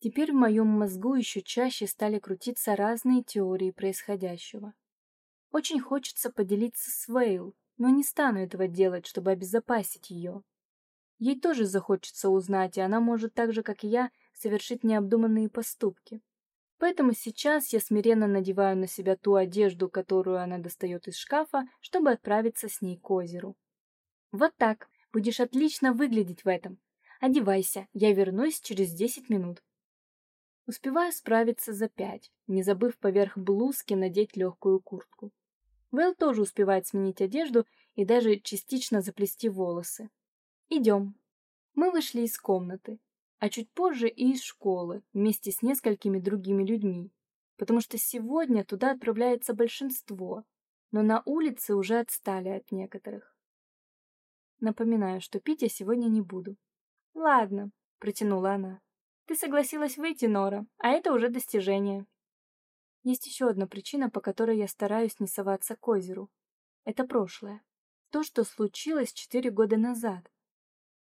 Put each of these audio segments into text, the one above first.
Теперь в моем мозгу еще чаще стали крутиться разные теории происходящего. Очень хочется поделиться с Вейл, но не стану этого делать, чтобы обезопасить ее. Ей тоже захочется узнать, и она может так же, как и я, совершить необдуманные поступки. Поэтому сейчас я смиренно надеваю на себя ту одежду, которую она достает из шкафа, чтобы отправиться с ней к озеру. Вот так. Будешь отлично выглядеть в этом. Одевайся, я вернусь через десять минут. Успеваю справиться за пять, не забыв поверх блузки надеть легкую куртку. Вэл тоже успевает сменить одежду и даже частично заплести волосы. Идем. Мы вышли из комнаты, а чуть позже и из школы, вместе с несколькими другими людьми, потому что сегодня туда отправляется большинство, но на улице уже отстали от некоторых. Напоминаю, что пить я сегодня не буду. Ладно, протянула она. Ты согласилась выйти, Нора, а это уже достижение. Есть еще одна причина, по которой я стараюсь не соваться к озеру. Это прошлое. То, что случилось четыре года назад.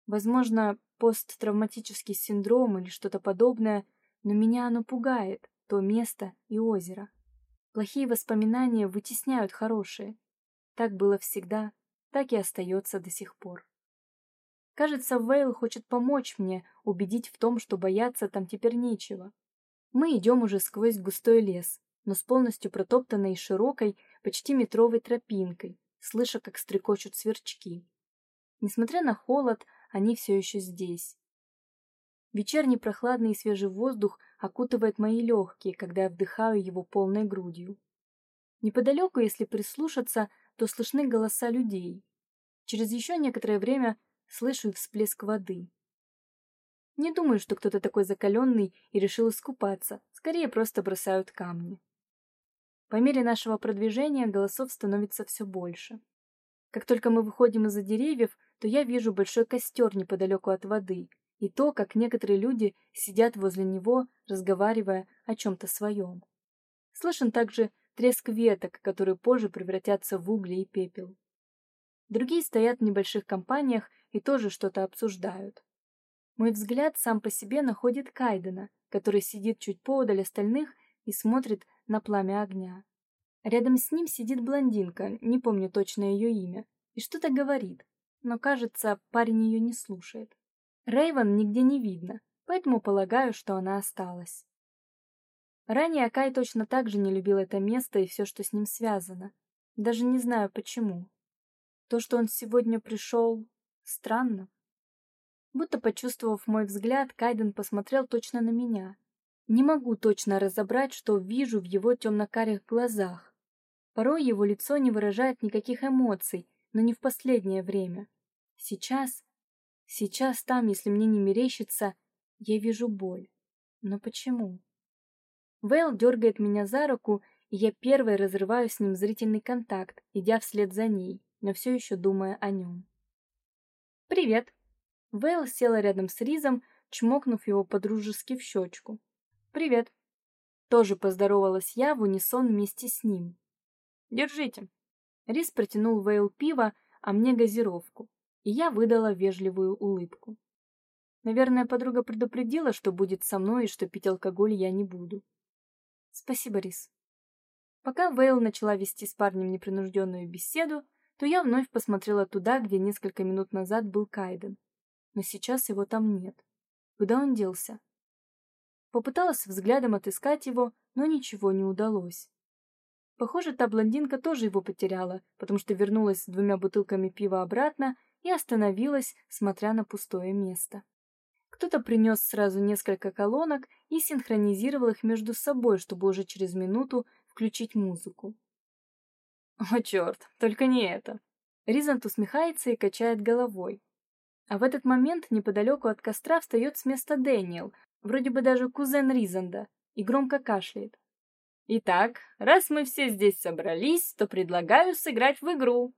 Возможно, посттравматический синдром или что-то подобное, но меня оно пугает, то место и озеро. Плохие воспоминания вытесняют хорошие. Так было всегда, так и остается до сих пор. Кажется, Вейл хочет помочь мне, убедить в том, что бояться там теперь нечего. Мы идем уже сквозь густой лес, но с полностью протоптанной широкой, почти метровой тропинкой, слыша, как стрекочут сверчки. Несмотря на холод, они все еще здесь. Вечерний прохладный и свежий воздух окутывает мои легкие, когда я вдыхаю его полной грудью. Неподалеку, если прислушаться, то слышны голоса людей. Через еще некоторое время слышу всплеск воды. Не думаю, что кто-то такой закаленный и решил искупаться, скорее просто бросают камни. По мере нашего продвижения голосов становится все больше. Как только мы выходим из-за деревьев, то я вижу большой костер неподалеку от воды и то, как некоторые люди сидят возле него, разговаривая о чем-то своем. Слышен также треск веток, которые позже превратятся в угли и пепел. Другие стоят в небольших компаниях и тоже что-то обсуждают. Мой взгляд сам по себе находит Кайдена, который сидит чуть поодаль остальных и смотрит на пламя огня. Рядом с ним сидит блондинка, не помню точно ее имя, и что-то говорит, но, кажется, парень ее не слушает. Рейвен нигде не видно, поэтому полагаю, что она осталась. Ранее Акай точно так же не любил это место и все, что с ним связано. Даже не знаю почему. То, что он сегодня пришел, Странно. Будто почувствовав мой взгляд, Кайден посмотрел точно на меня. Не могу точно разобрать, что вижу в его темно-карих глазах. Порой его лицо не выражает никаких эмоций, но не в последнее время. Сейчас, сейчас там, если мне не мерещится, я вижу боль. Но почему? Вейл дергает меня за руку, и я первой разрываю с ним зрительный контакт, идя вслед за ней, но все еще думая о нем. «Привет!» Вейл села рядом с Ризом, чмокнув его подружески в щечку. «Привет!» Тоже поздоровалась я в унисон вместе с ним. «Держите!» Риз протянул Вейл пиво, а мне газировку, и я выдала вежливую улыбку. Наверное, подруга предупредила, что будет со мной и что пить алкоголь я не буду. Спасибо, Рис. Пока Вейл начала вести с парнем непринужденную беседу, то я вновь посмотрела туда, где несколько минут назад был Кайден. Но сейчас его там нет. Куда он делся? Попыталась взглядом отыскать его, но ничего не удалось. Похоже, та блондинка тоже его потеряла, потому что вернулась с двумя бутылками пива обратно и остановилась, смотря на пустое место. Кто-то принес сразу несколько колонок и синхронизировал их между собой, чтобы уже через минуту включить музыку. О, черт, только не это. Ризант усмехается и качает головой. А в этот момент неподалеку от костра встает с места Дэниел, вроде бы даже кузен Ризанда, и громко кашляет. Итак, раз мы все здесь собрались, то предлагаю сыграть в игру.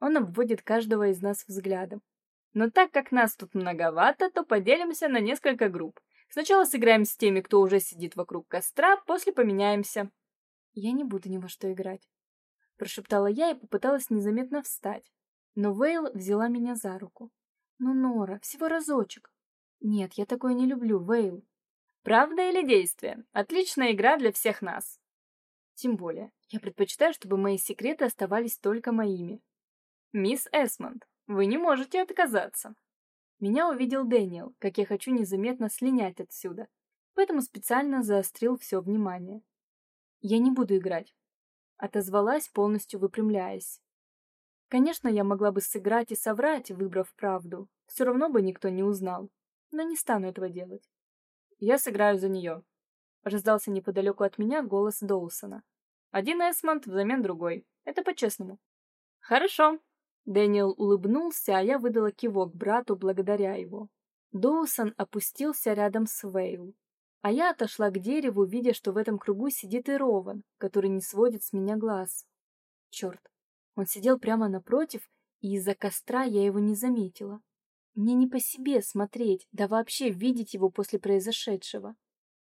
Он обводит каждого из нас взглядом. Но так как нас тут многовато, то поделимся на несколько групп. Сначала сыграем с теми, кто уже сидит вокруг костра, после поменяемся. Я не буду ни во что играть прошептала я и попыталась незаметно встать. Но Вейл взяла меня за руку. Ну, Нора, всего разочек. Нет, я такое не люблю, Вейл. Правда или действие? Отличная игра для всех нас. Тем более, я предпочитаю, чтобы мои секреты оставались только моими. Мисс Эсмонд, вы не можете отказаться. Меня увидел Дэниел, как я хочу незаметно слинять отсюда, поэтому специально заострил все внимание. Я не буду играть. Отозвалась, полностью выпрямляясь. Конечно, я могла бы сыграть и соврать, выбрав правду. Все равно бы никто не узнал. Но не стану этого делать. Я сыграю за нее. Раздался неподалеку от меня голос Доусона. Один Эсмонд взамен другой. Это по-честному. Хорошо. Дэниел улыбнулся, а я выдала кивок брату благодаря его. Доусон опустился рядом с Вейл. А я отошла к дереву, видя, что в этом кругу сидит и Рован, который не сводит с меня глаз. Черт, он сидел прямо напротив, и из-за костра я его не заметила. Мне не по себе смотреть, да вообще видеть его после произошедшего.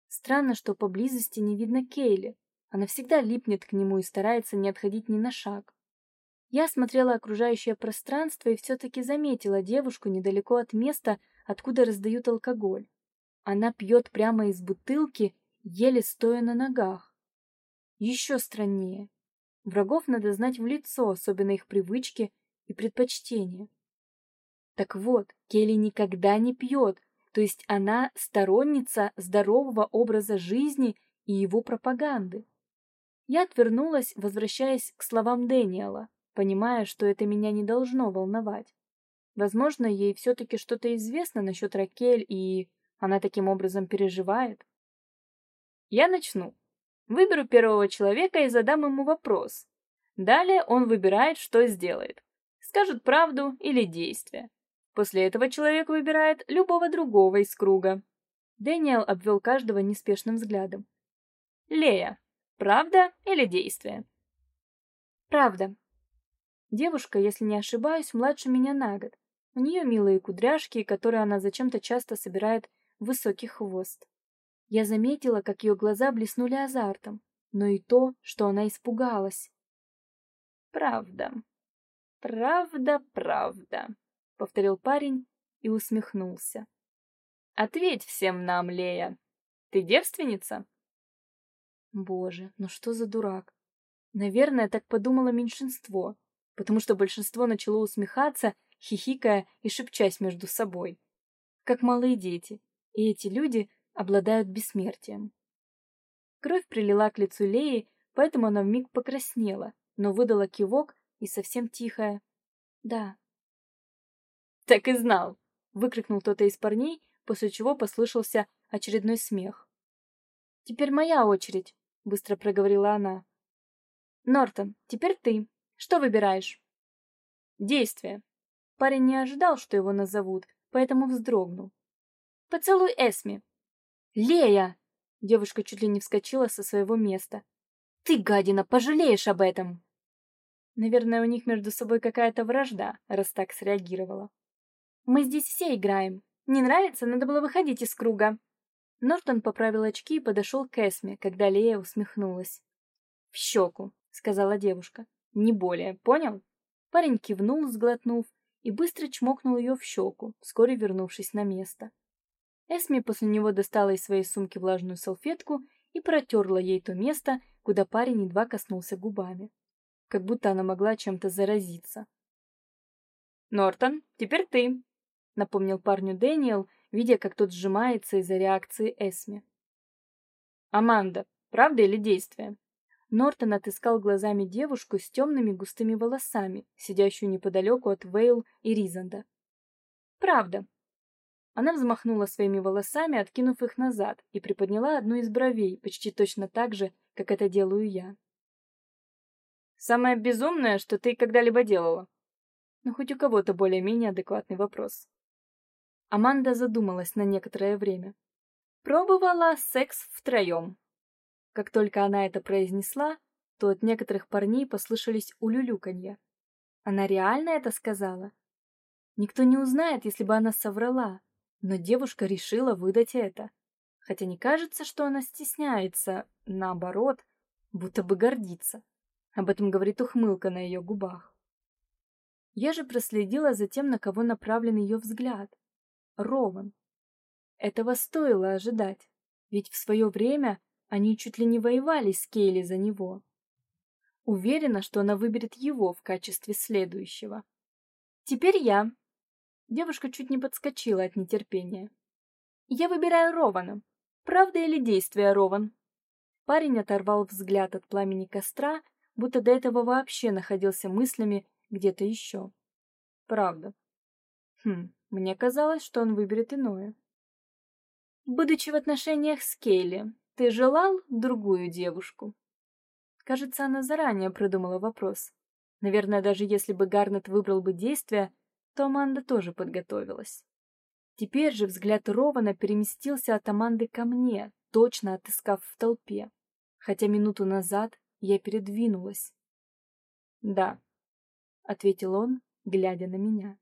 Странно, что поблизости не видно Кейли. Она всегда липнет к нему и старается не отходить ни на шаг. Я смотрела окружающее пространство и все-таки заметила девушку недалеко от места, откуда раздают алкоголь. Она пьет прямо из бутылки, еле стоя на ногах. Еще страннее. Врагов надо знать в лицо, особенно их привычки и предпочтения. Так вот, Келли никогда не пьет, то есть она сторонница здорового образа жизни и его пропаганды. Я отвернулась, возвращаясь к словам Дэниела, понимая, что это меня не должно волновать. Возможно, ей все-таки что-то известно насчет Ракель и она таким образом переживает. Я начну. Выберу первого человека и задам ему вопрос. Далее он выбирает, что сделает. Скажет правду или действие. После этого человек выбирает любого другого из круга. Дэниел обвел каждого неспешным взглядом. Лея, правда или действие? Правда. Девушка, если не ошибаюсь, младше меня на год. У нее милые кудряшки, которые она зачем-то часто собирает высокий хвост. Я заметила, как ее глаза блеснули азартом, но и то, что она испугалась. «Правда, правда, правда», — повторил парень и усмехнулся. «Ответь всем нам, Лея, ты девственница?» Боже, ну что за дурак? Наверное, так подумало меньшинство, потому что большинство начало усмехаться, хихикая и шепчась между собой, как малые дети, и эти люди обладают бессмертием. Кровь прилила к лицу Леи, поэтому она вмиг покраснела, но выдала кивок и совсем тихая «Да». «Так и знал!» — выкрикнул кто-то из парней, после чего послышался очередной смех. «Теперь моя очередь», — быстро проговорила она. «Нортон, теперь ты. Что выбираешь?» «Действие». Парень не ожидал, что его назовут, поэтому вздрогнул. Поцелуй Эсми. Лея! Девушка чуть ли не вскочила со своего места. Ты, гадина, пожалеешь об этом. Наверное, у них между собой какая-то вражда, раз так среагировала. Мы здесь все играем. Не нравится, надо было выходить из круга. Нортон поправил очки и подошел к Эсме, когда Лея усмехнулась. «В щеку», — сказала девушка. «Не более, понял?» Парень кивнул, сглотнув, и быстро чмокнул ее в щеку, вскоре вернувшись на место. Эсми после него достала из своей сумки влажную салфетку и протерла ей то место, куда парень едва коснулся губами. Как будто она могла чем-то заразиться. «Нортон, теперь ты», — напомнил парню Дэниел, видя, как тот сжимается из-за реакции Эсми. «Аманда, правда или действие?» Нортон отыскал глазами девушку с темными густыми волосами, сидящую неподалеку от Вейл и Ризанда. «Правда», она взмахнула своими волосами, откинув их назад, и приподняла одну из бровей, почти точно так же, как это делаю я. «Самое безумное, что ты когда-либо делала?» Ну, хоть у кого-то более-менее адекватный вопрос. Аманда задумалась на некоторое время. Пробовала секс втроем. Как только она это произнесла, то от некоторых парней послышались улюлюканья. Она реально это сказала? Никто не узнает, если бы она соврала. Но девушка решила выдать это. Хотя не кажется, что она стесняется, наоборот, будто бы гордится. Об этом говорит ухмылка на ее губах. Я же проследила за тем, на кого направлен ее взгляд. Рован. Этого стоило ожидать. Ведь в свое время они чуть ли не воевали с Кейли за него. Уверена, что она выберет его в качестве следующего. Теперь я. Девушка чуть не подскочила от нетерпения. Я выбираю Рована. Правда или действие, Рован? Парень оторвал взгляд от пламени костра, будто до этого вообще находился мыслями где-то еще. Правда. Хм, мне казалось, что он выберет иное. Будучи в отношениях с Кейли, ты желал другую девушку? Кажется, она заранее продумала вопрос. Наверное, даже если бы Гарнет выбрал бы действие, то Аманда тоже подготовилась. Теперь же взгляд Рована переместился от Аманды ко мне, точно отыскав в толпе. Хотя минуту назад я передвинулась. «Да», — ответил он, глядя на меня.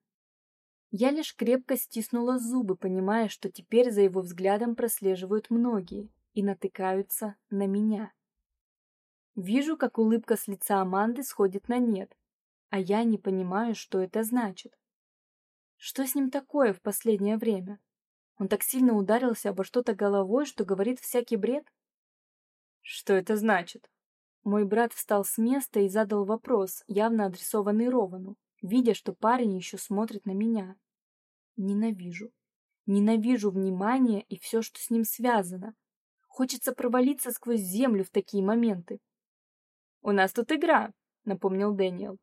Я лишь крепко стиснула зубы, понимая, что теперь за его взглядом прослеживают многие и натыкаются на меня. Вижу, как улыбка с лица Аманды сходит на нет, а я не понимаю, что это значит. Что с ним такое в последнее время? Он так сильно ударился обо что-то головой, что говорит всякий бред? Что это значит? Мой брат встал с места и задал вопрос, явно адресованный Ровану, видя, что парень еще смотрит на меня. Ненавижу. Ненавижу внимание и все, что с ним связано. Хочется провалиться сквозь землю в такие моменты. «У нас тут игра», — напомнил Дэниел.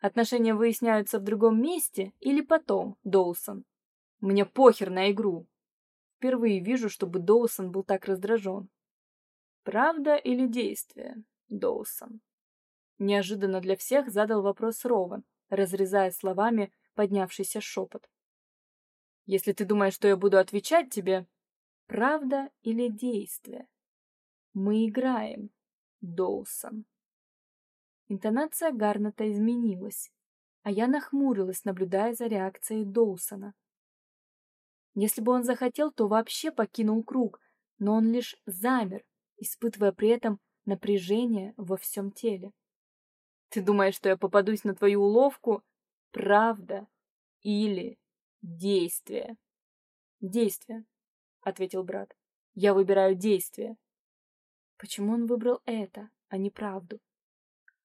«Отношения выясняются в другом месте или потом, Доусон?» «Мне похер на игру». Впервые вижу, чтобы Доусон был так раздражен. «Правда или действие, Доусон?» Неожиданно для всех задал вопрос Рован, разрезая словами поднявшийся шепот. «Если ты думаешь, что я буду отвечать тебе, правда или действие?» «Мы играем, Доусон». Интонация Гарната изменилась, а я нахмурилась, наблюдая за реакцией Доусона. Если бы он захотел, то вообще покинул круг, но он лишь замер, испытывая при этом напряжение во всем теле. Ты думаешь, что я попадусь на твою уловку? Правда или действие? Действие, ответил брат. Я выбираю действие. Почему он выбрал это, а не правду?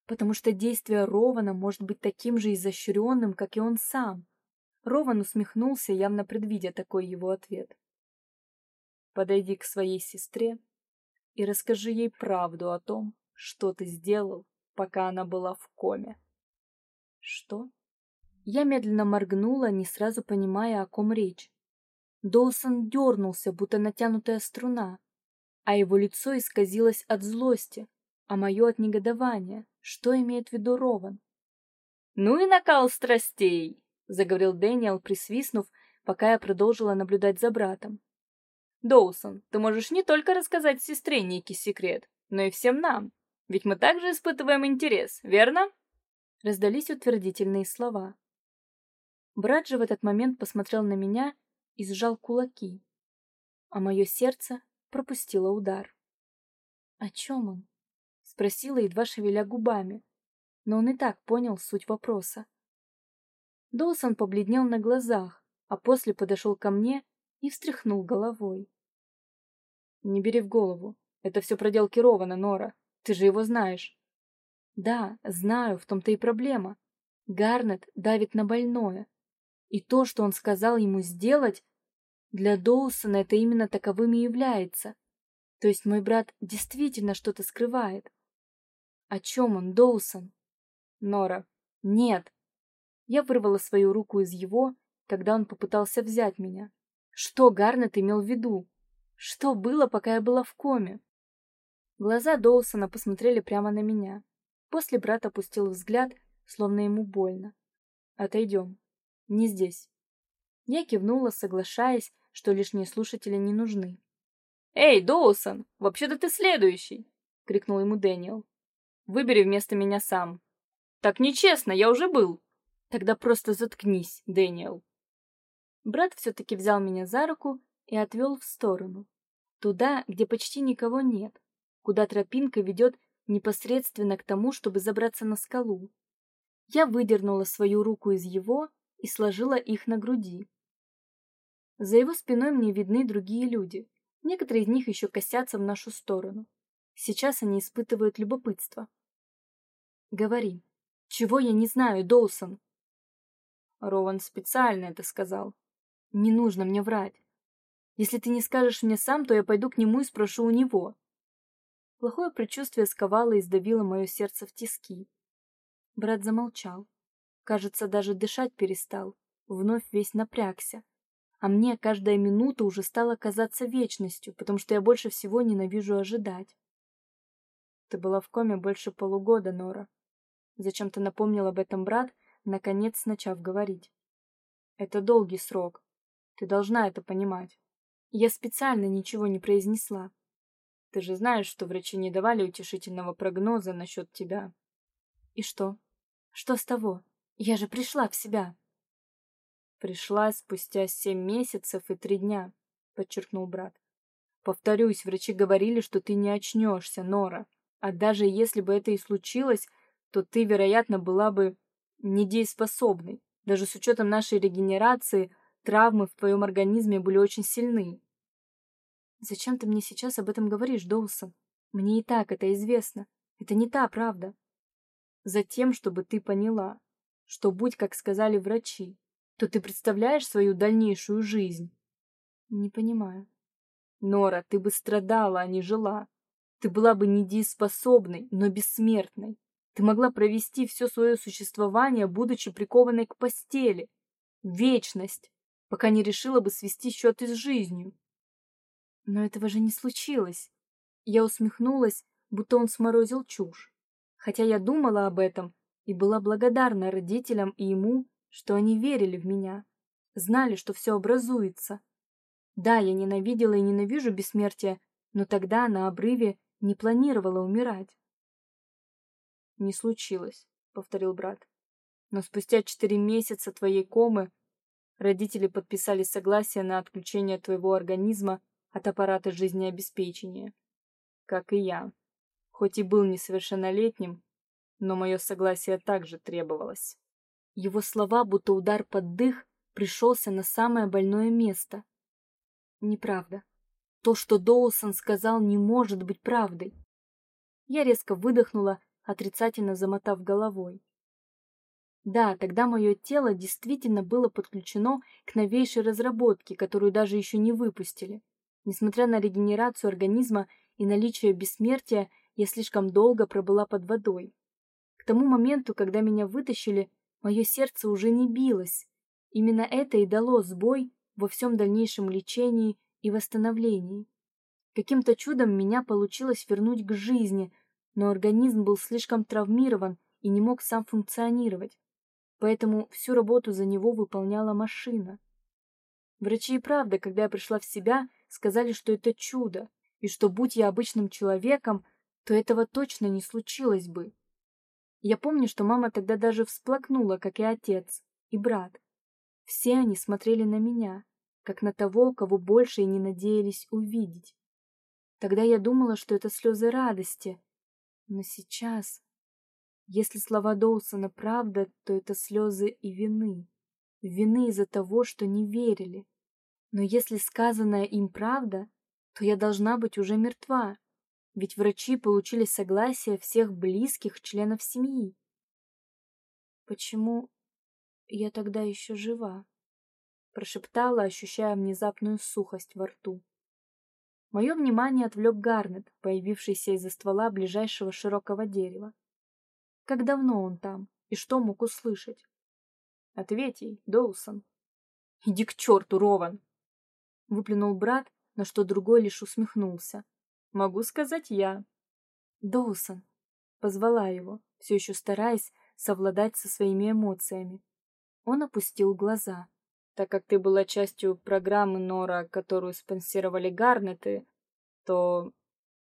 Потому что действие Рована может быть таким же изощренным, как и он сам. Рован усмехнулся, явно предвидя такой его ответ. Подойди к своей сестре и расскажи ей правду о том, что ты сделал, пока она была в коме. Что? Я медленно моргнула, не сразу понимая, о ком речь. Доусон дернулся, будто натянутая струна, а его лицо исказилось от злости, а мое от негодования. Что имеет в виду Рован? «Ну и накал страстей!» — заговорил Дэниел, присвистнув, пока я продолжила наблюдать за братом. «Доусон, ты можешь не только рассказать сестре некий секрет, но и всем нам, ведь мы также испытываем интерес, верно?» Раздались утвердительные слова. Брат же в этот момент посмотрел на меня и сжал кулаки, а мое сердце пропустило удар. О чем он? Спросила, едва шевеля губами. Но он и так понял суть вопроса. Доусон побледнел на глазах, а после подошел ко мне и встряхнул головой. «Не бери в голову. Это все проделки Рована, Нора. Ты же его знаешь». «Да, знаю, в том-то и проблема. Гарнет давит на больное. И то, что он сказал ему сделать, для Доусона это именно таковым и является. То есть мой брат действительно что-то скрывает. О чем он, Доусон? Нора. Нет. Я вырвала свою руку из его, когда он попытался взять меня. Что Гарнет имел в виду? Что было, пока я была в коме? Глаза Доусона посмотрели прямо на меня. После брат опустил взгляд, словно ему больно. Отойдем. Не здесь. Я кивнула, соглашаясь, что лишние слушатели не нужны. «Эй, Доусон, вообще-то ты следующий!» — крикнул ему Дэниел. Выбери вместо меня сам. Так нечестно, я уже был. Тогда просто заткнись, Дэниел. Брат все-таки взял меня за руку и отвел в сторону. Туда, где почти никого нет. Куда тропинка ведет непосредственно к тому, чтобы забраться на скалу. Я выдернула свою руку из его и сложила их на груди. За его спиной мне видны другие люди. Некоторые из них еще косятся в нашу сторону. Сейчас они испытывают любопытство. Говори. Чего я не знаю, Доусон? Рован специально это сказал. Не нужно мне врать. Если ты не скажешь мне сам, то я пойду к нему и спрошу у него. Плохое предчувствие сковало и сдавило мое сердце в тиски. Брат замолчал. Кажется, даже дышать перестал. Вновь весь напрягся. А мне каждая минута уже стала казаться вечностью, потому что я больше всего ненавижу ожидать. Ты была в коме больше полугода, Нора. Зачем-то напомнил об этом брат, наконец начав говорить. Это долгий срок. Ты должна это понимать. Я специально ничего не произнесла. Ты же знаешь, что врачи не давали утешительного прогноза насчет тебя. И что? Что с того? Я же пришла в себя. Пришла спустя семь месяцев и три дня, подчеркнул брат. Повторюсь, врачи говорили, что ты не очнешься, Нора. А даже если бы это и случилось, то ты, вероятно, была бы недееспособной. Даже с учетом нашей регенерации, травмы в твоем организме были очень сильны. Зачем ты мне сейчас об этом говоришь, Доусон? Мне и так это известно. Это не та правда. Затем, чтобы ты поняла, что будь, как сказали врачи, то ты представляешь свою дальнейшую жизнь. Не понимаю. Нора, ты бы страдала, а не жила. Ты была бы недееспособной, но бессмертной. Ты могла провести все свое существование, будучи прикованной к постели. Вечность, пока не решила бы свести счеты с жизнью. Но этого же не случилось. Я усмехнулась, будто он сморозил чушь. Хотя я думала об этом и была благодарна родителям и ему, что они верили в меня, знали, что все образуется. Да, я ненавидела и ненавижу бессмертие, но тогда на обрыве не планировала умирать. «Не случилось», — повторил брат. «Но спустя четыре месяца твоей комы родители подписали согласие на отключение твоего организма от аппарата жизнеобеспечения. Как и я. Хоть и был несовершеннолетним, но мое согласие также требовалось. Его слова, будто удар под дых, пришелся на самое больное место. Неправда. То, что Доусон сказал, не может быть правдой. Я резко выдохнула, отрицательно замотав головой. Да, тогда мое тело действительно было подключено к новейшей разработке, которую даже еще не выпустили. Несмотря на регенерацию организма и наличие бессмертия, я слишком долго пробыла под водой. К тому моменту, когда меня вытащили, мое сердце уже не билось. Именно это и дало сбой во всем дальнейшем лечении и восстановлении. Каким-то чудом меня получилось вернуть к жизни, но организм был слишком травмирован и не мог сам функционировать. Поэтому всю работу за него выполняла машина. Врачи и правда, когда я пришла в себя, сказали, что это чудо, и что, будь я обычным человеком, то этого точно не случилось бы. Я помню, что мама тогда даже всплакнула, как и отец, и брат. Все они смотрели на меня, как на того, кого больше и не надеялись увидеть. Тогда я думала, что это слезы радости, но сейчас... Если слова Доусона правда, то это слезы и вины. Вины из-за того, что не верили. Но если сказанное им правда, то я должна быть уже мертва, ведь врачи получили согласие всех близких членов семьи. Почему я тогда еще жива? Прошептала, ощущая внезапную сухость во рту. Мое внимание отвлек Гарнет, появившийся из-за ствола ближайшего широкого дерева. Как давно он там и что мог услышать? Ответь ей, Доусон. Иди к черту, Рован! Выплюнул брат, на что другой лишь усмехнулся. Могу сказать я. Доусон. Позвала его, все еще стараясь совладать со своими эмоциями. Он опустил глаза. Так как ты была частью программы Нора, которую спонсировали Гарнеты, то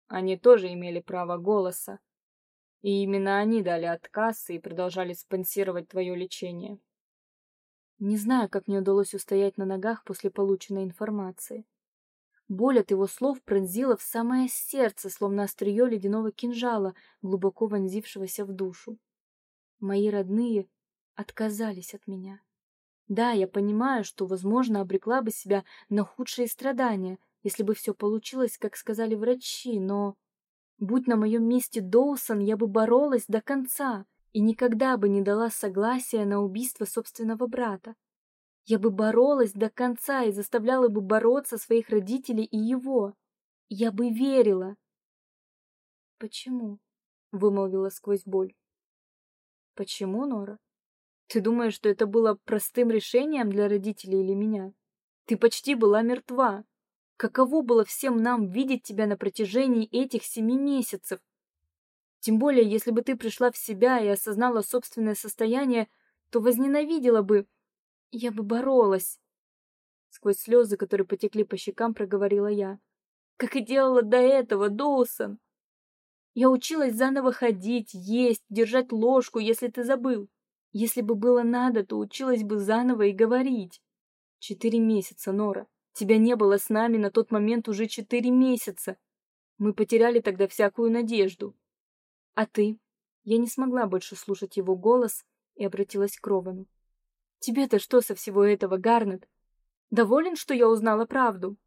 они тоже имели право голоса. И именно они дали отказ и продолжали спонсировать твое лечение. Не знаю, как мне удалось устоять на ногах после полученной информации. Боль от его слов пронзила в самое сердце, словно острие ледяного кинжала, глубоко вонзившегося в душу. Мои родные отказались от меня. Да, я понимаю, что, возможно, обрекла бы себя на худшие страдания, если бы все получилось, как сказали врачи, но... Будь на моем месте Доусон, я бы боролась до конца и никогда бы не дала согласия на убийство собственного брата. Я бы боролась до конца и заставляла бы бороться своих родителей и его. Я бы верила. Почему? вымолвила сквозь боль. Почему, Нора? Ты думаешь, что это было простым решением для родителей или меня? Ты почти была мертва. Каково было всем нам видеть тебя на протяжении этих семи месяцев? Тем более, если бы ты пришла в себя и осознала собственное состояние, то возненавидела бы... Я бы боролась. Сквозь слезы, которые потекли по щекам, проговорила я. Как и делала до этого, Доусон. Я училась заново ходить, есть, держать ложку, если ты забыл. Если бы было надо, то училась бы заново и говорить. Четыре месяца, Нора. Тебя не было с нами на тот момент уже четыре месяца. Мы потеряли тогда всякую надежду. А ты? Я не смогла больше слушать его голос и обратилась к Ровану. Тебе-то что со всего этого, Гарнет? Доволен, что я узнала правду?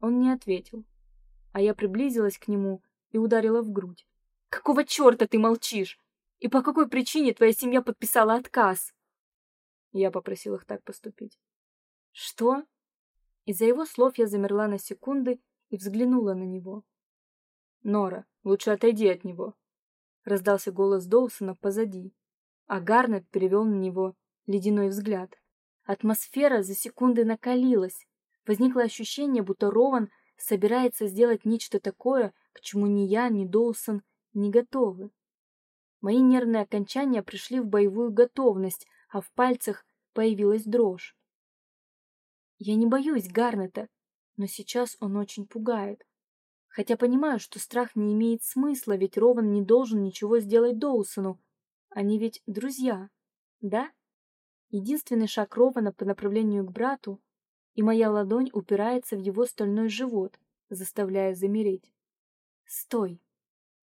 Он не ответил, а я приблизилась к нему и ударила в грудь. Какого черта ты молчишь? И по какой причине твоя семья подписала отказ? Я попросил их так поступить. Что? Из-за его слов я замерла на секунды и взглянула на него. «Нора, лучше отойди от него», — раздался голос Доусона позади, а Гарнет перевел на него ледяной взгляд. Атмосфера за секунды накалилась. Возникло ощущение, будто Рован собирается сделать нечто такое, к чему ни я, ни Доусон не готовы. Мои нервные окончания пришли в боевую готовность, а в пальцах появилась дрожь. Я не боюсь Гарнета, но сейчас он очень пугает. Хотя понимаю, что страх не имеет смысла, ведь Рован не должен ничего сделать Доусону. Они ведь друзья, да? Единственный шаг Рована по направлению к брату, и моя ладонь упирается в его стальной живот, заставляя замереть. Стой!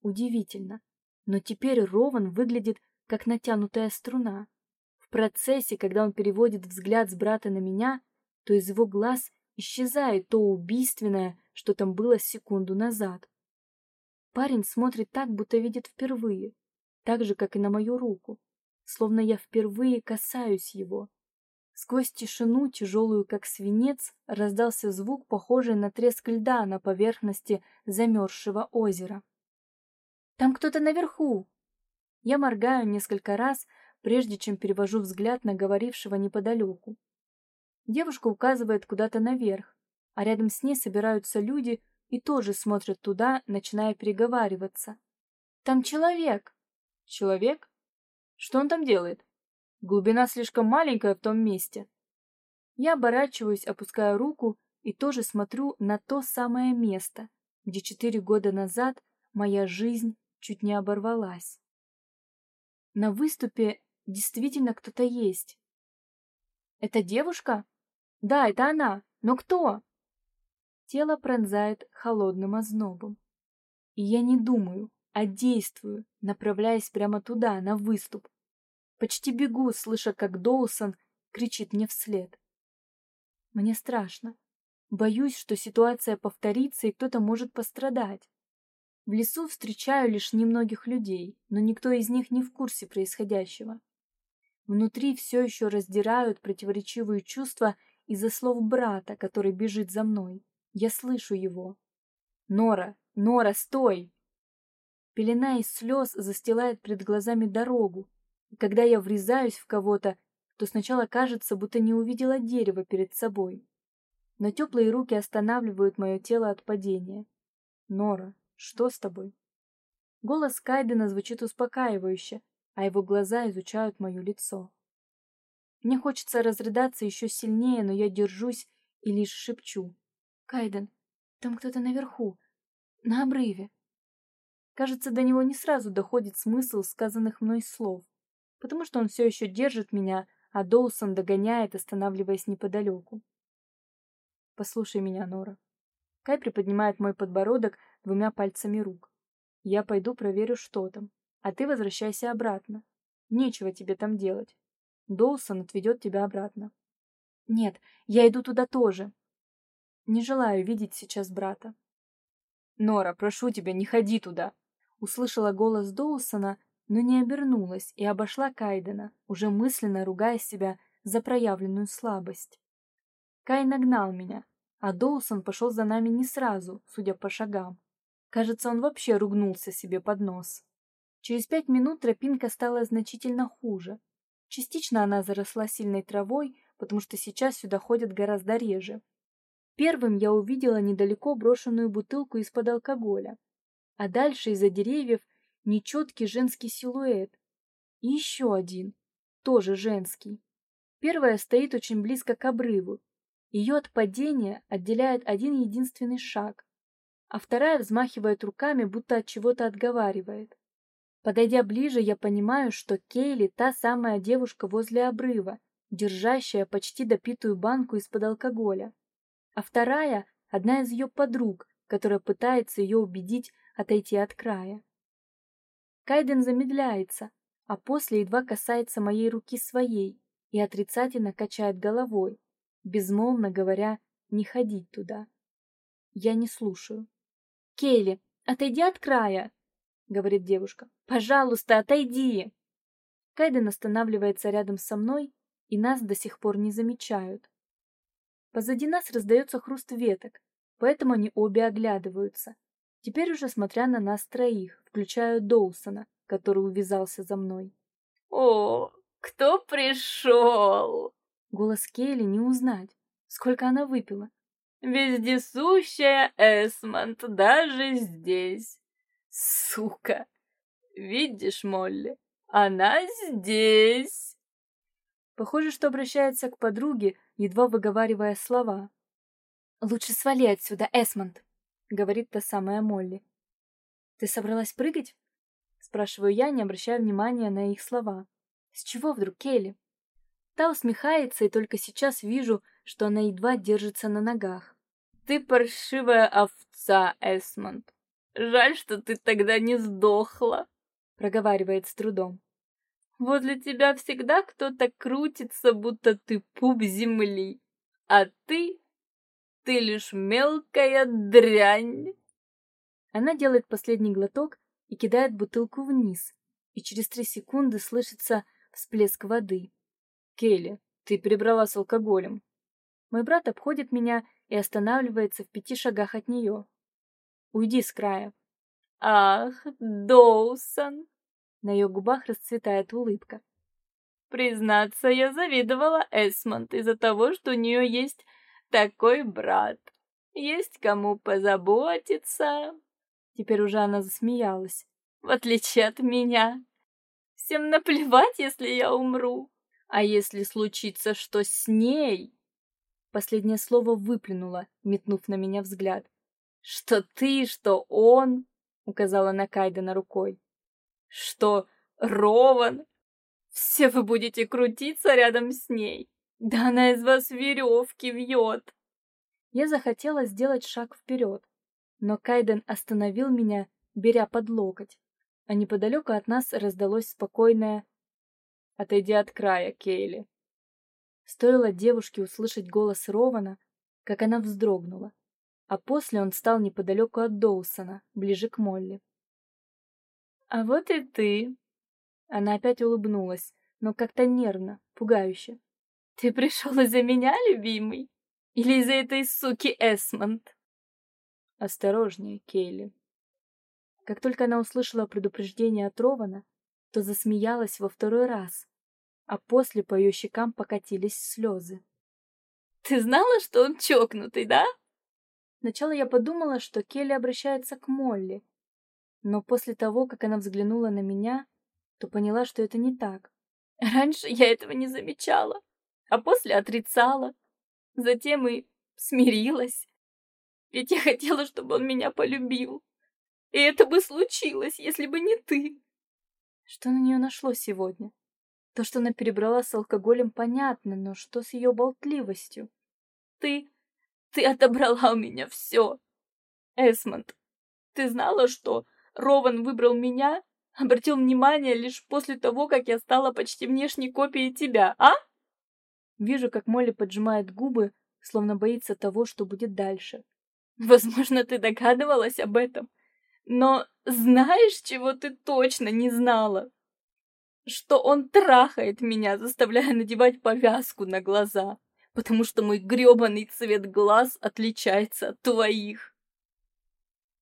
Удивительно. Но теперь Рован выглядит как натянутая струна. В процессе, когда он переводит взгляд с брата на меня, то из его глаз исчезает то убийственное, что там было секунду назад. Парень смотрит так, будто видит впервые, так же, как и на мою руку, словно я впервые касаюсь его. Сквозь тишину, тяжелую как свинец, раздался звук, похожий на треск льда на поверхности замерзшего озера. «Там кто-то наверху!» Я моргаю несколько раз, прежде чем перевожу взгляд на говорившего неподалеку. Девушка указывает куда-то наверх, а рядом с ней собираются люди и тоже смотрят туда, начиная переговариваться. «Там человек!» «Человек? Что он там делает? Глубина слишком маленькая в том месте». Я оборачиваюсь, опускаю руку и тоже смотрю на то самое место, где четыре года назад моя жизнь чуть не оборвалась. На выступе действительно кто-то есть. «Это девушка?» Да, это она. Но кто? Тело пронзает холодным ознобом. И я не думаю, а действую, направляясь прямо туда, на выступ. Почти бегу, слыша, как Доусон кричит мне вслед. Мне страшно. Боюсь, что ситуация повторится и кто-то может пострадать. В лесу встречаю лишь немногих людей, но никто из них не в курсе происходящего. Внутри все еще раздирают противоречивые чувства из-за слов брата, который бежит за мной. Я слышу его. «Нора! Нора, стой!» Пелена из слез застилает перед глазами дорогу, и когда я врезаюсь в кого-то, то сначала кажется, будто не увидела дерево перед собой. Но теплые руки останавливают мое тело от падения. «Нора, что с тобой?» Голос Кайдена звучит успокаивающе, а его глаза изучают мое лицо. Мне хочется разрыдаться еще сильнее, но я держусь и лишь шепчу. «Кайден, там кто-то наверху, на обрыве». Кажется, до него не сразу доходит смысл сказанных мной слов, потому что он все еще держит меня, а Доусон догоняет, останавливаясь неподалеку. «Послушай меня, Нора». Кай приподнимает мой подбородок двумя пальцами рук. «Я пойду проверю, что там, а ты возвращайся обратно. Нечего тебе там делать. Доусон отведет тебя обратно. Нет, я иду туда тоже. Не желаю видеть сейчас брата. «Нора, прошу тебя, не ходи туда!» Услышала голос Доусона, но не обернулась и обошла Кайдена, уже мысленно ругая себя за проявленную слабость. Кай нагнал меня, а Доусон пошел за нами не сразу, судя по шагам. Кажется, он вообще ругнулся себе под нос. Через пять минут тропинка стала значительно хуже. Частично она заросла сильной травой, потому что сейчас сюда ходят гораздо реже. Первым я увидела недалеко брошенную бутылку из-под алкоголя, а дальше из-за деревьев нечеткий женский силуэт. И еще один, тоже женский. Первая стоит очень близко к обрыву. Ее от падения отделяет один единственный шаг, а вторая взмахивает руками, будто от чего-то отговаривает. Подойдя ближе, я понимаю, что Кейли та самая девушка возле обрыва, держащая почти допитую банку из-под алкоголя. А вторая — одна из ее подруг, которая пытается ее убедить отойти от края. Кайден замедляется, а после едва касается моей руки своей и отрицательно качает головой, безмолвно говоря «не ходить туда». Я не слушаю. «Кейли, отойди от края!» — говорит девушка. «Пожалуйста, отойди!» Кайден останавливается рядом со мной, и нас до сих пор не замечают. Позади нас раздается хруст веток, поэтому они обе оглядываются. Теперь уже смотря на нас троих, включая Доусона, который увязался за мной. «О, кто пришел?» Голос Кейли не узнать. Сколько она выпила? «Вездесущая Эсмонт даже здесь. Сука! Видишь, Молли, она здесь!» Похоже, что обращается к подруге, едва выговаривая слова. «Лучше свали отсюда, Эсмонд», — говорит та самая Молли. «Ты собралась прыгать?» — спрашиваю я, не обращая внимания на их слова. «С чего вдруг, Келли?» Та усмехается, и только сейчас вижу, что она едва держится на ногах. «Ты паршивая овца, Эсмонд. Жаль, что ты тогда не сдохла», — проговаривает с трудом. Возле тебя всегда кто-то крутится, будто ты пуп земли, а ты... ты лишь мелкая дрянь. Она делает последний глоток и кидает бутылку вниз, и через три секунды слышится всплеск воды. «Келли, ты перебрала с алкоголем». Мой брат обходит меня и останавливается в пяти шагах от нее. «Уйди с края». «Ах, Доусон!» На ее губах расцветает улыбка. Признаться, я завидовала Эсмонд из-за того, что у нее есть такой брат. Есть кому позаботиться. Теперь уже она засмеялась. В отличие от меня. Всем наплевать, если я умру. А если случится что с ней? Последнее слово выплюнула, метнув на меня взгляд. Что ты, что он, указала на Кайдена рукой что Рован. Все вы будете крутиться рядом с ней. Да она из вас веревки вьет. Я захотела сделать шаг вперед, но Кайден остановил меня, беря под локоть, а неподалеку от нас раздалось спокойное «Отойди от края, Кейли». Стоило девушке услышать голос Рована, как она вздрогнула, а после он стал неподалеку от Доусона, ближе к Молли. «А вот и ты!» Она опять улыбнулась, но как-то нервно, пугающе. «Ты пришел из-за меня, любимый? Или из-за этой суки Эсмонд?» «Осторожнее, Кейли». Как только она услышала предупреждение от Рована, то засмеялась во второй раз, а после по ее щекам покатились слезы. «Ты знала, что он чокнутый, да?» Сначала я подумала, что Келли обращается к Молли, но после того, как она взглянула на меня, то поняла, что это не так. Раньше я этого не замечала, а после отрицала. Затем и смирилась. Ведь я хотела, чтобы он меня полюбил. И это бы случилось, если бы не ты. Что на нее нашло сегодня? То, что она перебрала с алкоголем, понятно, но что с ее болтливостью? Ты... ты отобрала у меня все. Эсмонд, ты знала, что Рован выбрал меня, обратил внимание лишь после того, как я стала почти внешней копией тебя, а? Вижу, как Молли поджимает губы, словно боится того, что будет дальше. Возможно, ты догадывалась об этом, но знаешь, чего ты точно не знала? Что он трахает меня, заставляя надевать повязку на глаза, потому что мой грёбаный цвет глаз отличается от твоих.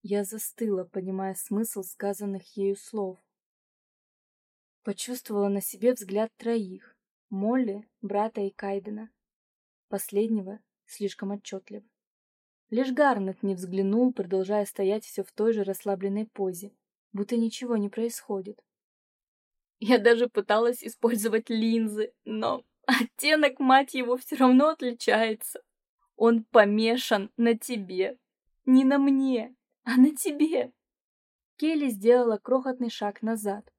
Я застыла, понимая смысл сказанных ею слов. Почувствовала на себе взгляд троих — Молли, брата и Кайдена. Последнего слишком отчетливо. Лишь Гарнет не взглянул, продолжая стоять все в той же расслабленной позе, будто ничего не происходит. Я даже пыталась использовать линзы, но оттенок, мать его, все равно отличается. Он помешан на тебе. Не на мне, а на тебе. Келли сделала крохотный шаг назад.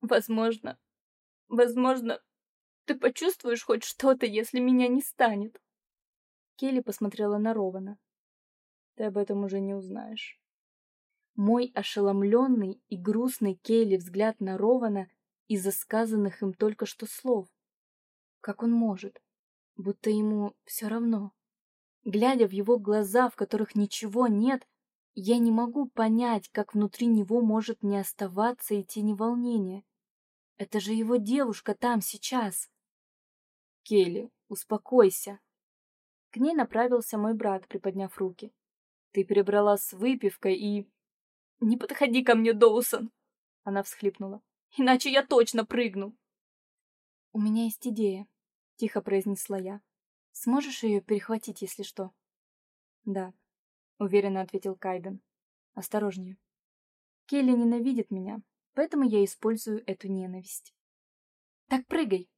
Возможно, возможно, ты почувствуешь хоть что-то, если меня не станет. Келли посмотрела на Рована. Ты об этом уже не узнаешь. Мой ошеломленный и грустный Келли взгляд на Рована из-за сказанных им только что слов. Как он может? Будто ему все равно. Глядя в его глаза, в которых ничего нет, я не могу понять, как внутри него может не оставаться и тени волнения. Это же его девушка там, сейчас. Келли, успокойся. К ней направился мой брат, приподняв руки. Ты перебрала с выпивкой и... Не подходи ко мне, Доусон! Она всхлипнула. Иначе я точно прыгну. У меня есть идея, тихо произнесла я. Сможешь ее перехватить, если что? Да, уверенно ответил Кайден. Осторожнее. Келли ненавидит меня, поэтому я использую эту ненависть. Так прыгай,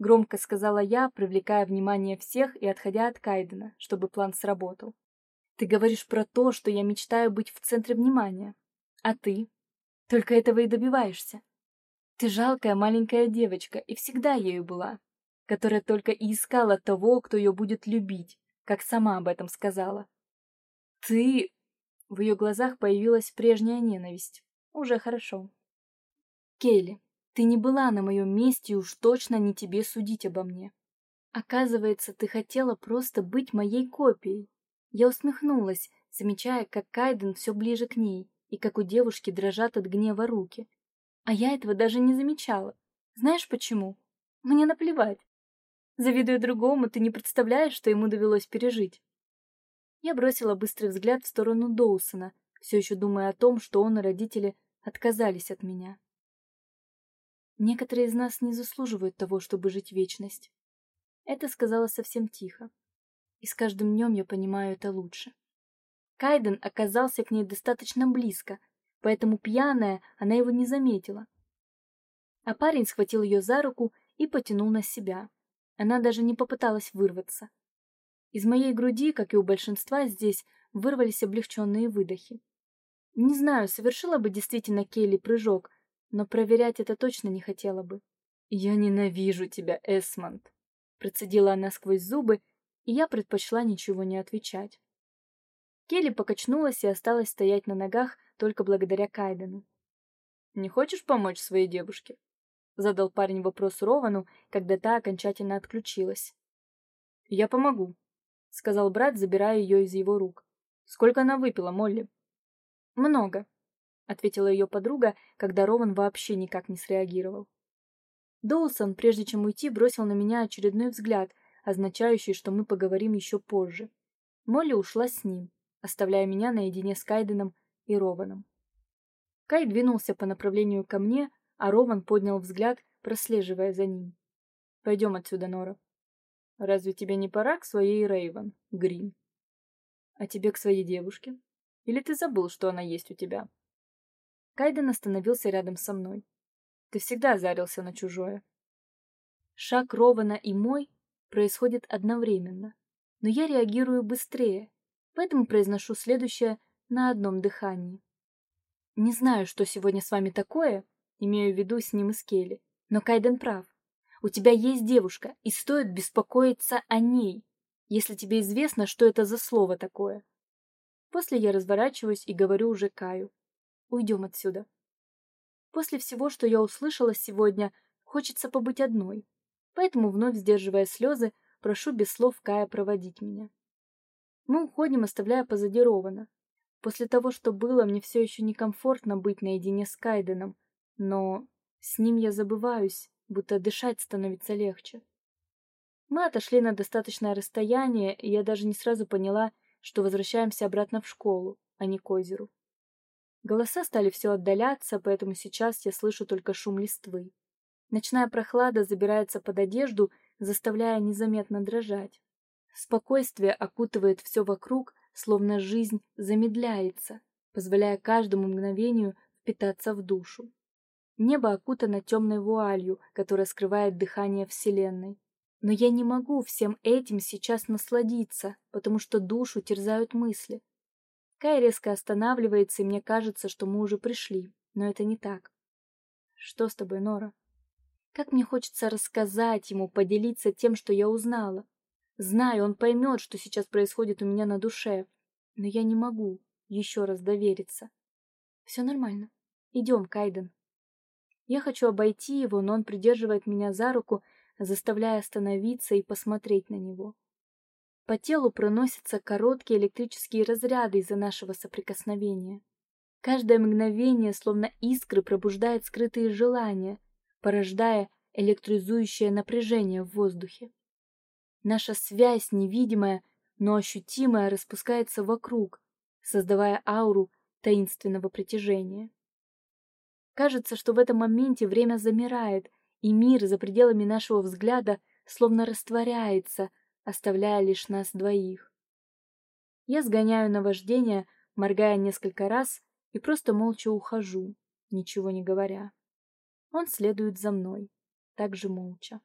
Громко сказала я, привлекая внимание всех и отходя от Кайдена, чтобы план сработал. Ты говоришь про то, что я мечтаю быть в центре внимания. А ты? Только этого и добиваешься. Ты жалкая маленькая девочка и всегда ею была, которая только и искала того, кто ее будет любить, как сама об этом сказала. Ты... В ее глазах появилась прежняя ненависть. Уже хорошо. Келли, ты не была на моем месте и уж точно не тебе судить обо мне. Оказывается, ты хотела просто быть моей копией. Я усмехнулась, замечая, как Кайден все ближе к ней, и как у девушки дрожат от гнева руки. А я этого даже не замечала. Знаешь почему? Мне наплевать. Завидуя другому, ты не представляешь, что ему довелось пережить. Я бросила быстрый взгляд в сторону Доусона, все еще думая о том, что он и родители отказались от меня. Некоторые из нас не заслуживают того, чтобы жить вечность. Это сказала совсем тихо. И с каждым днем я понимаю это лучше. Кайден оказался к ней достаточно близко, поэтому пьяная она его не заметила. А парень схватил ее за руку и потянул на себя. Она даже не попыталась вырваться. Из моей груди, как и у большинства здесь, вырвались облегченные выдохи. Не знаю, совершила бы действительно Келли прыжок, но проверять это точно не хотела бы. «Я ненавижу тебя, Эсмонд!» Процедила она сквозь зубы, и я предпочла ничего не отвечать. Келли покачнулась и осталась стоять на ногах только благодаря Кайдену. «Не хочешь помочь своей девушке?» Задал парень вопрос Ровану, когда та окончательно отключилась. «Я помогу», — сказал брат, забирая ее из его рук. «Сколько она выпила, Молли?» «Много», — ответила ее подруга, когда Рован вообще никак не среагировал. Доусон, прежде чем уйти, бросил на меня очередной взгляд, означающий, что мы поговорим еще позже. Молли ушла с ним, оставляя меня наедине с Кайденом и Рованом. Кай двинулся по направлению ко мне, а Рован поднял взгляд, прослеживая за ним. «Пойдем отсюда, Нора». «Разве тебе не пора к своей Рейвен, Грин?» «А тебе к своей девушке? Или ты забыл, что она есть у тебя?» Кайден остановился рядом со мной. Ты всегда зарился на чужое. Шаг Рована и мой происходит одновременно, но я реагирую быстрее, поэтому произношу следующее на одном дыхании. Не знаю, что сегодня с вами такое, имею в виду с ним и Скелли, но Кайден прав. У тебя есть девушка, и стоит беспокоиться о ней, если тебе известно, что это за слово такое. После я разворачиваюсь и говорю уже Каю. Уйдем отсюда. После всего, что я услышала сегодня, хочется побыть одной. Поэтому, вновь сдерживая слезы, прошу без слов Кая проводить меня. Мы уходим, оставляя позади Рована. После того, что было, мне все еще некомфортно быть наедине с Кайденом, но с ним я забываюсь, будто дышать становится легче. Мы отошли на достаточное расстояние, и я даже не сразу поняла, что возвращаемся обратно в школу, а не к озеру. Голоса стали все отдаляться, поэтому сейчас я слышу только шум листвы. Ночная прохлада забирается под одежду, заставляя незаметно дрожать. Спокойствие окутывает все вокруг, словно жизнь замедляется, позволяя каждому мгновению впитаться в душу. Небо окутано темной вуалью, которая скрывает дыхание Вселенной. Но я не могу всем этим сейчас насладиться, потому что душу терзают мысли. Кай резко останавливается, и мне кажется, что мы уже пришли, но это не так. Что с тобой, Нора? Как мне хочется рассказать ему, поделиться тем, что я узнала. Знаю, он поймет, что сейчас происходит у меня на душе, но я не могу еще раз довериться. Все нормально. Идем, Кайден. Я хочу обойти его, но он придерживает меня за руку, заставляя остановиться и посмотреть на него. По телу проносятся короткие электрические разряды из-за нашего соприкосновения. Каждое мгновение, словно искры, пробуждает скрытые желания, порождая электризующее напряжение в воздухе. Наша связь, невидимая, но ощутимая, распускается вокруг, создавая ауру таинственного притяжения. Кажется, что в этом моменте время замирает, и мир за пределами нашего взгляда словно растворяется, оставляя лишь нас двоих. Я сгоняю наваждение, моргая несколько раз, и просто молча ухожу, ничего не говоря. Он следует за мной, также молча.